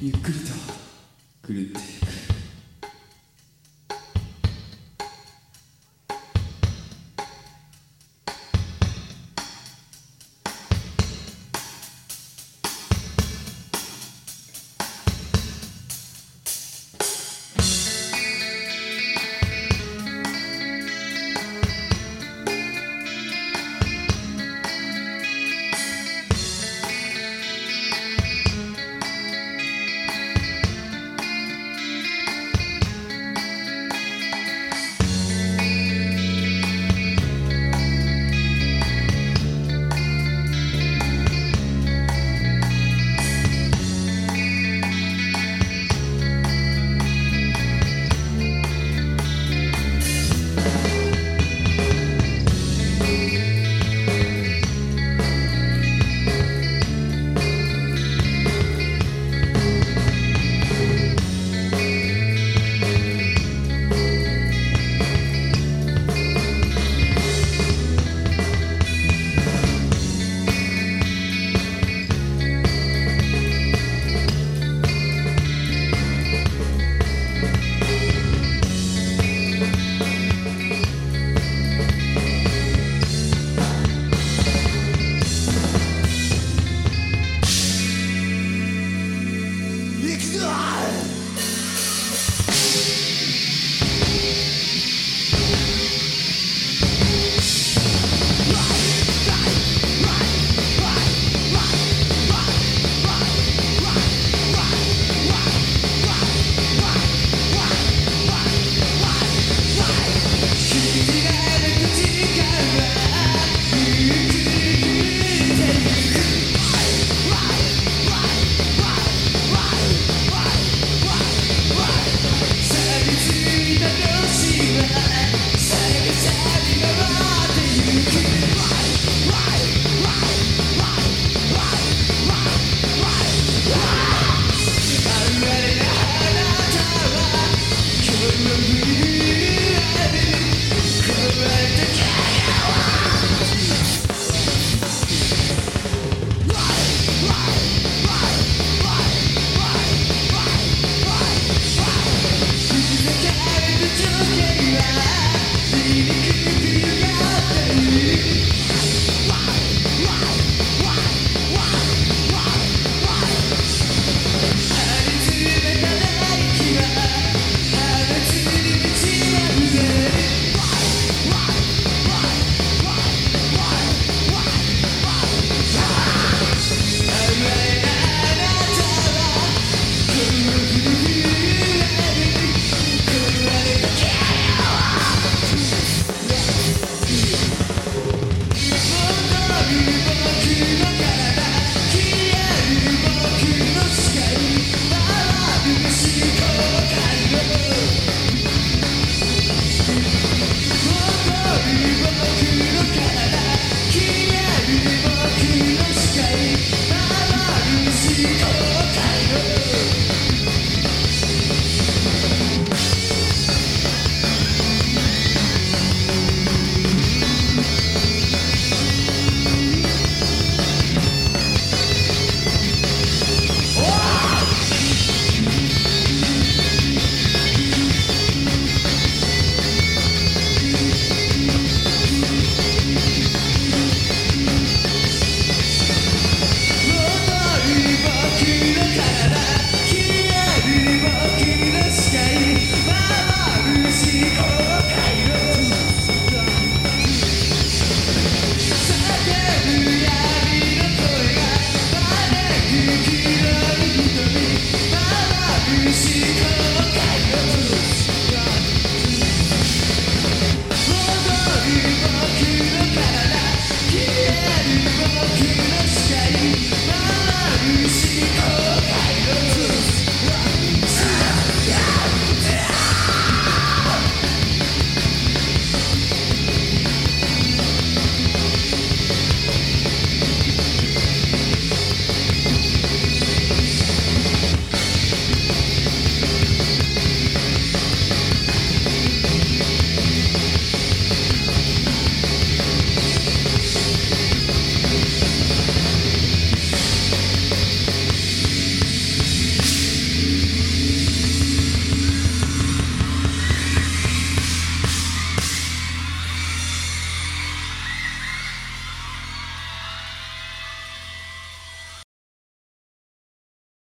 ゆっくりと。狂って